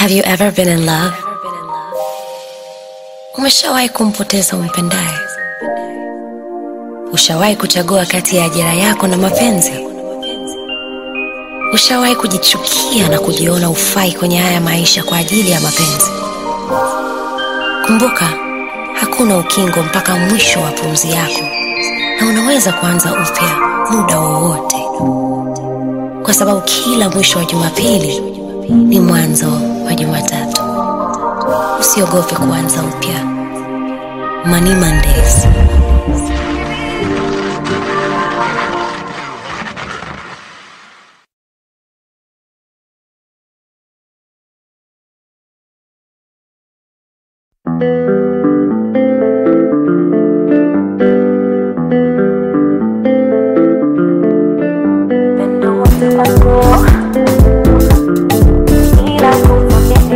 Have you ever been in love? Umeshawahi kumpoteza umpendaye? Ushawahi kuchagua kati ya ajira yako na mapenzi? Ushawahi kujichukia na kujiona ufai kwenye haya maisha kwa ajili ya mapenzi? Kumbuka, hakuna ukingo mpaka mwisho wa pumzi yako, na unaweza kuanza upya muda wowote, kwa sababu kila mwisho wa Jumapili ni mwanzo wa Jumatatu. Usiogope kuanza upya. Money Mondays. Pendo